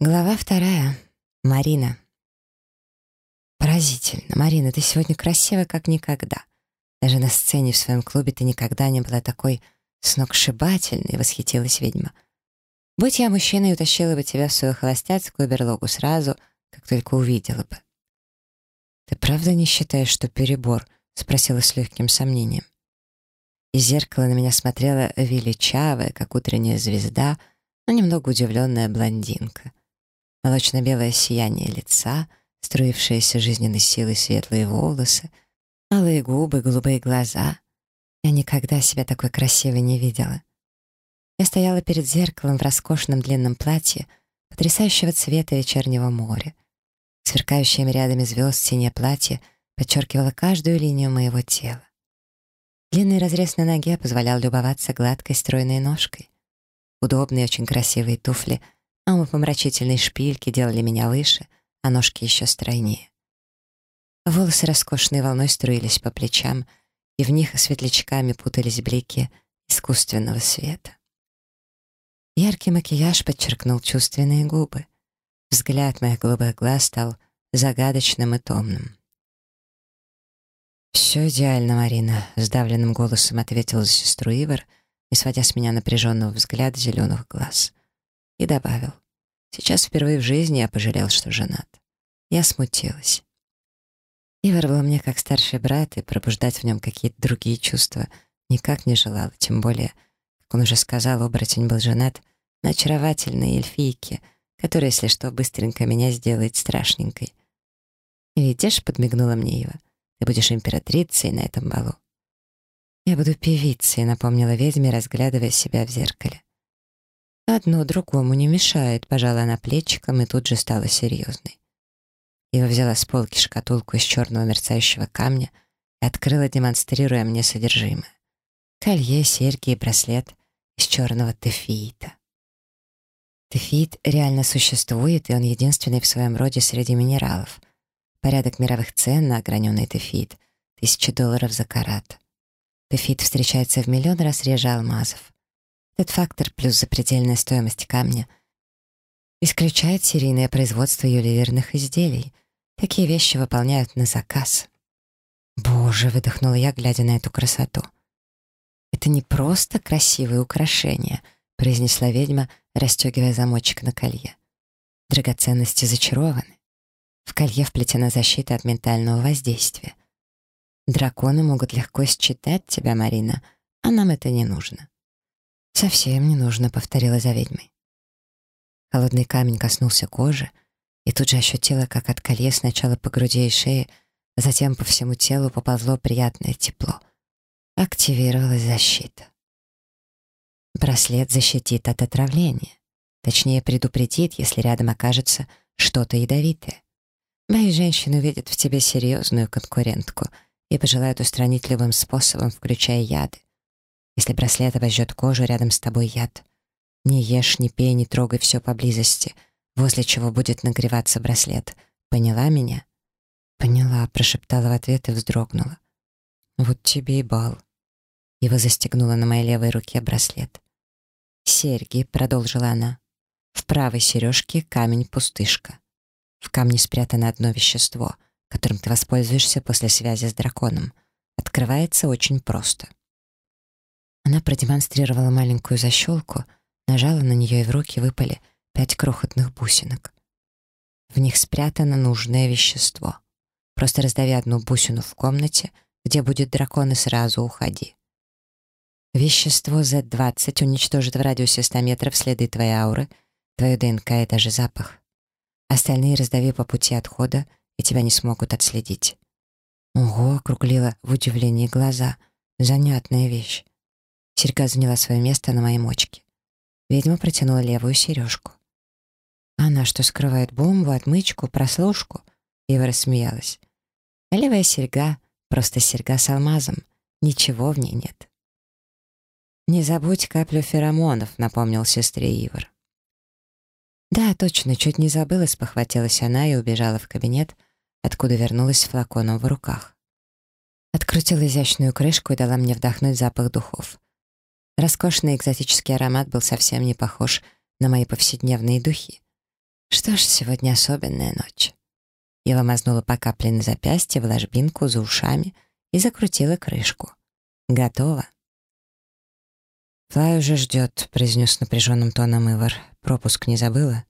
Глава вторая. Марина. Поразительно. Марина, ты сегодня красива, как никогда. Даже на сцене в своем клубе ты никогда не была такой сногсшибательной, восхитилась ведьма. Будь я мужчиной, утащила бы тебя в свою холостяцкую берлогу сразу, как только увидела бы. «Ты правда не считаешь, что перебор?» — спросила с легким сомнением. Из зеркала на меня смотрела величавая, как утренняя звезда, но немного удивленная блондинка молочно-белое сияние лица, струившиеся жизненной силой светлые волосы, алые губы, голубые глаза. Я никогда себя такой красивой не видела. Я стояла перед зеркалом в роскошном длинном платье потрясающего цвета вечернего моря. Сверкающими рядами звезд синее платье подчеркивало каждую линию моего тела. Длинный разрез на ноге позволял любоваться гладкой стройной ножкой. Удобные, очень красивые туфли — а умопомрачительные шпильки делали меня выше, а ножки еще стройнее. Волосы роскошной волной струились по плечам, и в них светлячками путались блики искусственного света. Яркий макияж подчеркнул чувственные губы. Взгляд моих голубых глаз стал загадочным и томным. «Все идеально, Марина», — сдавленным голосом ответил за сестру Ивар, не сводя с меня напряженного взгляда зеленых глаз и добавил. Сейчас впервые в жизни я пожалел, что женат. Я смутилась. Ивар был мне как старший брат, и пробуждать в нем какие-то другие чувства никак не желала, тем более, как он уже сказал, оборотень был женат на очаровательной эльфийке, которая, если что, быстренько меня сделает страшненькой. «Видишь», — подмигнула мне Ива, — «ты будешь императрицей на этом балу». «Я буду певицей», — напомнила ведьме, разглядывая себя в зеркале. Одно другому не мешает, пожала она плечиком и тут же стала серьезной. Ива взяла с полки шкатулку из черного мерцающего камня и открыла, демонстрируя мне содержимое. Колье, серьги и браслет из черного тефиита. Тефиит реально существует, и он единственный в своем роде среди минералов. Порядок мировых цен на ограненный тефиит — тысячи долларов за карат. Тефит встречается в миллион раз реже алмазов. Этот фактор плюс запредельная стоимость камня исключает серийное производство ювелирных изделий. Такие вещи выполняют на заказ. «Боже!» — выдохнула я, глядя на эту красоту. «Это не просто красивые украшения», — произнесла ведьма, расстегивая замочек на колье. «Драгоценности зачарованы. В колье вплетена защита от ментального воздействия. Драконы могут легко считать тебя, Марина, а нам это не нужно. «Совсем не нужно», — повторила за ведьмой. Холодный камень коснулся кожи, и тут же ощутила, как от колье сначала по груди и шее, а затем по всему телу поползло приятное тепло. Активировалась защита. Браслет защитит от отравления. Точнее, предупредит, если рядом окажется что-то ядовитое. Мои женщины увидят в тебе серьезную конкурентку и пожелают устранить любым способом, включая яды. Если браслет обожжет кожу, рядом с тобой яд. Не ешь, не пей, не трогай все поблизости, возле чего будет нагреваться браслет. Поняла меня? Поняла, прошептала в ответ и вздрогнула. Вот тебе и бал. Его застегнула на моей левой руке браслет. «Серьги», — продолжила она. «В правой сережке камень-пустышка. В камне спрятано одно вещество, которым ты воспользуешься после связи с драконом. Открывается очень просто. Она продемонстрировала маленькую защелку, нажала на нее и в руки выпали пять крохотных бусинок. В них спрятано нужное вещество. Просто раздави одну бусину в комнате, где будет дракон, и сразу уходи. Вещество Z20 уничтожит в радиусе 100 метров следы твоей ауры, твою ДНК и даже запах. Остальные раздави по пути отхода, и тебя не смогут отследить. Ого, округлила в удивлении глаза. Занятная вещь. Серьга заняла свое место на моей мочке. Ведьма протянула левую сережку. «Она что, скрывает бомбу, отмычку, прослушку?» Ева рассмеялась. А левая серьга — просто серьга с алмазом. Ничего в ней нет. «Не забудь каплю феромонов», — напомнил сестре Ивар. «Да, точно, чуть не забыла», — спохватилась она и убежала в кабинет, откуда вернулась с флаконом в руках. Открутила изящную крышку и дала мне вдохнуть запах духов. Роскошный экзотический аромат был совсем не похож на мои повседневные духи. Что ж, сегодня особенная ночь. Ева мазнула по капле на запястье, в ложбинку, за ушами и закрутила крышку. Готово. «Флай уже ждет», — произнес напряженным тоном Ивар. «Пропуск не забыла?»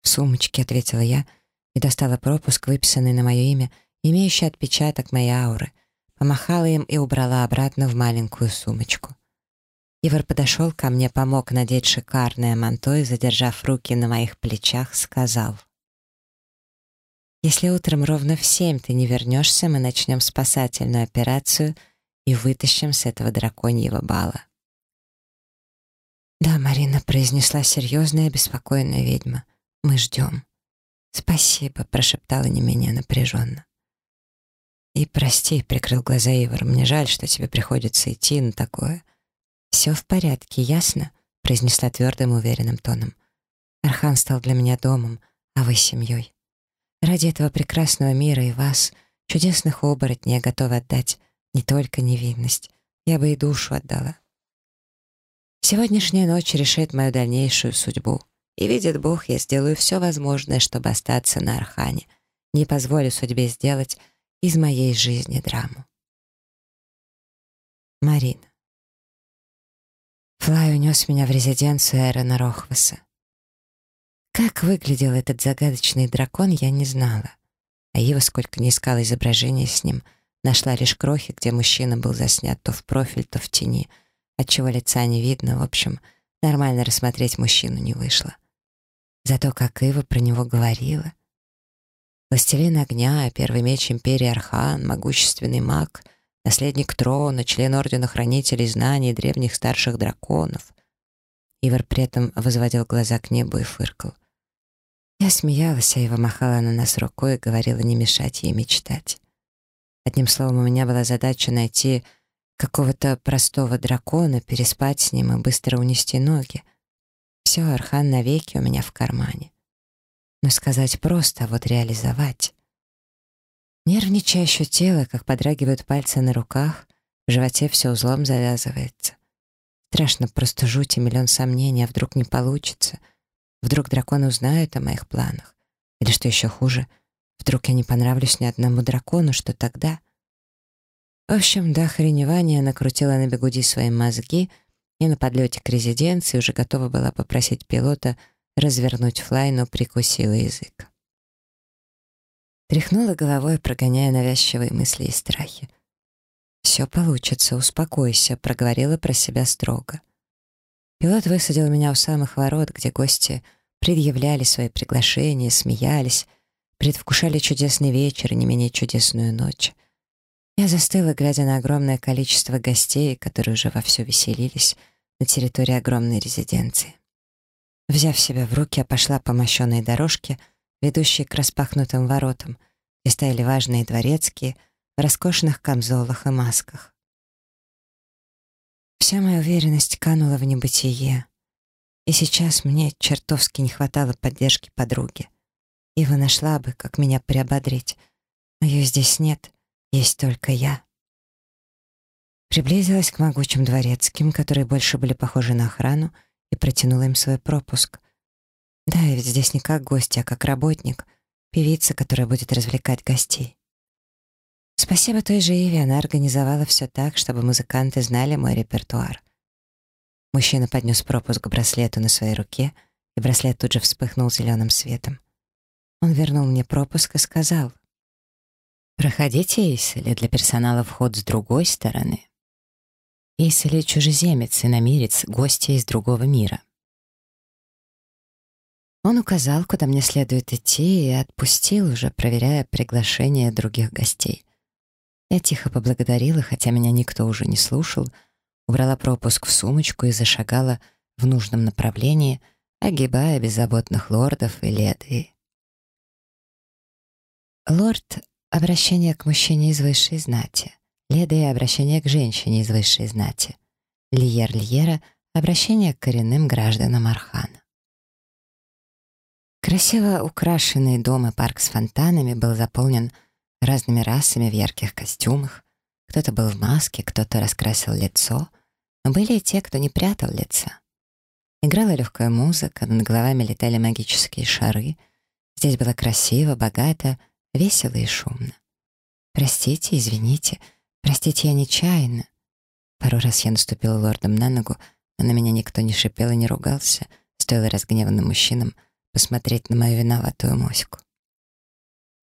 «В сумочке», — ответила я, и достала пропуск, выписанный на мое имя, имеющий отпечаток моей ауры. Помахала им и убрала обратно в маленькую сумочку. Ивар подошел ко мне, помог надеть шикарное манто и, задержав руки на моих плечах, сказал. «Если утром ровно в семь ты не вернешься, мы начнем спасательную операцию и вытащим с этого драконьего бала». «Да, Марина», — произнесла серьезная, беспокойная ведьма. «Мы ждем». «Спасибо», — прошептала не менее напряженно. «И прости», — прикрыл глаза Ивар, — «мне жаль, что тебе приходится идти на такое». «Все в порядке, ясно?» — произнесла твердым уверенным тоном. «Архан стал для меня домом, а вы — семьей. Ради этого прекрасного мира и вас, чудесных оборотней, я готова отдать не только невинность, я бы и душу отдала». Сегодняшняя ночь решит мою дальнейшую судьбу. И видит Бог, я сделаю все возможное, чтобы остаться на Архане. Не позволю судьбе сделать из моей жизни драму. Марина. Флай унес меня в резиденцию Эрона Рохваса. Как выглядел этот загадочный дракон, я не знала. А Ива, сколько не искала изображения с ним, нашла лишь крохи, где мужчина был заснят то в профиль, то в тени — отчего лица не видно, в общем, нормально рассмотреть мужчину не вышло. Зато как Ива про него говорила. Властелин огня, первый меч империи Архан, могущественный маг, наследник трона, член Ордена Хранителей Знаний древних старших драконов. Ивар при этом возводил глаза к небу и фыркал. Я смеялась, а Ива махала на нас рукой и говорила не мешать ей мечтать. Одним словом, у меня была задача найти какого-то простого дракона, переспать с ним и быстро унести ноги. Все, Архан навеки у меня в кармане. Но сказать просто, а вот реализовать. Нервничая ощутила, как подрагивают пальцы на руках, в животе все узлом завязывается. Страшно, просто жуть и миллион сомнений, а вдруг не получится. Вдруг драконы узнают о моих планах. Или что еще хуже, вдруг я не понравлюсь ни одному дракону, что тогда? В общем, до охреневания накрутила на бегуди свои мозги и на подлете к резиденции уже готова была попросить пилота развернуть флай, но прикусила язык. Тряхнула головой, прогоняя навязчивые мысли и страхи. «Все получится, успокойся», — проговорила про себя строго. Пилот высадил меня у самых ворот, где гости предъявляли свои приглашения, смеялись, предвкушали чудесный вечер и не менее чудесную ночь. Я застыла, глядя на огромное количество гостей, которые уже вовсю веселились на территории огромной резиденции. Взяв себя в руки, я пошла по мощенной дорожке, ведущей к распахнутым воротам, где стояли важные дворецкие в роскошных камзолах и масках. Вся моя уверенность канула в небытие, и сейчас мне чертовски не хватало поддержки подруги. Ива нашла бы, как меня приободрить, но ее здесь нет — есть только я. Приблизилась к могучим дворецким, которые больше были похожи на охрану, и протянула им свой пропуск. Да, я ведь здесь не как гость, а как работник, певица, которая будет развлекать гостей. Спасибо той же Иве, она организовала все так, чтобы музыканты знали мой репертуар. Мужчина поднес пропуск к браслету на своей руке, и браслет тут же вспыхнул зеленым светом. Он вернул мне пропуск и сказал, Проходите, Эйсели, для персонала вход с другой стороны. Эйсели — чужеземец, иномирец, гостья из другого мира. Он указал, куда мне следует идти, и отпустил уже, проверяя приглашение других гостей. Я тихо поблагодарила, хотя меня никто уже не слушал, убрала пропуск в сумочку и зашагала в нужном направлении, огибая беззаботных лордов и леди. Лорд Обращение к мужчине из высшей знати. Леда и обращение к женщине из высшей знати. Льер Льера — обращение к коренным гражданам Архана. Красиво украшенный дом и парк с фонтанами был заполнен разными расами в ярких костюмах. Кто-то был в маске, кто-то раскрасил лицо, но были и те, кто не прятал лица. Играла легкая музыка, над головами летали магические шары — Здесь было красиво, богато, весело и шумно. «Простите, извините, простите, я нечаянно». Пару раз я наступила лордом на ногу, но на меня никто не шипел и не ругался, стоило разгневанным мужчинам посмотреть на мою виноватую моську.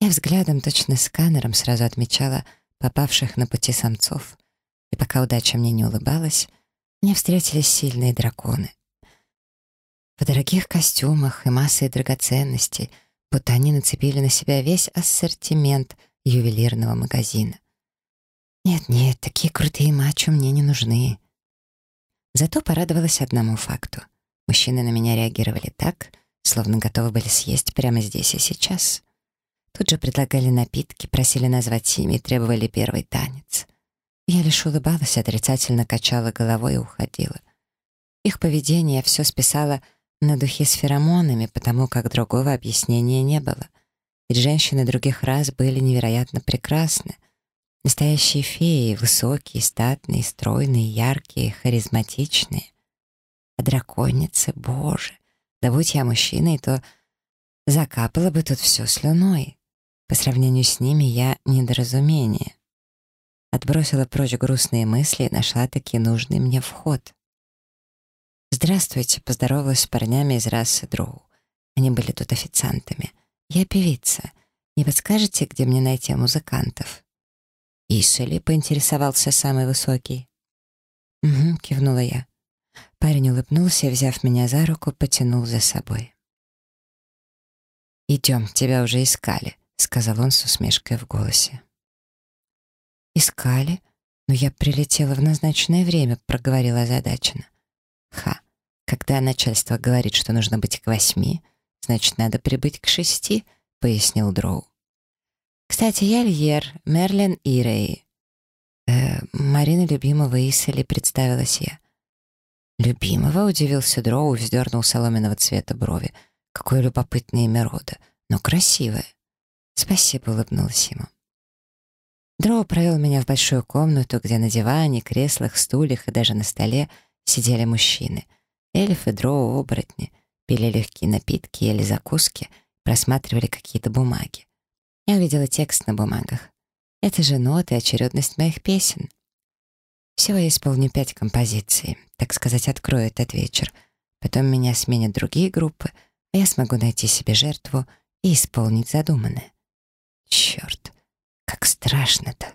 Я взглядом, точно сканером, сразу отмечала попавших на пути самцов, и пока удача мне не улыбалась, мне встретились сильные драконы. В дорогих костюмах и массой драгоценностей, будто они нацепили на себя весь ассортимент ювелирного магазина. Нет-нет, такие крутые мачо мне не нужны. Зато порадовалась одному факту. Мужчины на меня реагировали так, словно готовы были съесть прямо здесь и сейчас. Тут же предлагали напитки, просили назвать имя и требовали первый танец. Я лишь улыбалась, отрицательно качала головой и уходила. Их поведение я все списала на духи с феромонами, потому как другого объяснения не было. Ведь женщины других рас были невероятно прекрасны. Настоящие феи, высокие, статные, стройные, яркие, харизматичные. А драконицы, боже, да будь я мужчиной, то закапала бы тут все слюной. По сравнению с ними я недоразумение. Отбросила прочь грустные мысли и нашла таки нужный мне вход. «Здравствуйте», — поздоровалась с парнями из расы Дроу. Они были тут официантами. «Я певица. Не подскажете, где мне найти музыкантов?» «Исали», — поинтересовался самый высокий. «Угу», — кивнула я. Парень улыбнулся и, взяв меня за руку, потянул за собой. «Идем, тебя уже искали», — сказал он с усмешкой в голосе. «Искали? Но я прилетела в назначенное время», — проговорила озадаченно. «Ха, когда начальство говорит, что нужно быть к восьми, значит, надо прибыть к шести», — пояснил Дроу. «Кстати, я Льер, Мерлин Ирей». «Э, «Марина любимого Исали», — представилась я. «Любимого?» — удивился Дроу и вздернул соломенного цвета брови. «Какое любопытное имя рода, но красивое». «Спасибо», — улыбнулась ему. Дроу провел меня в большую комнату, где на диване, креслах, стульях и даже на столе сидели мужчины. Эльфы, дроу, оборотни. Пили легкие напитки, ели закуски, просматривали какие-то бумаги. Я увидела текст на бумагах. Это же ноты, очередность моих песен. Всего я исполню пять композиций, так сказать, открою этот вечер. Потом меня сменят другие группы, а я смогу найти себе жертву и исполнить задуманное. Черт, как страшно-то.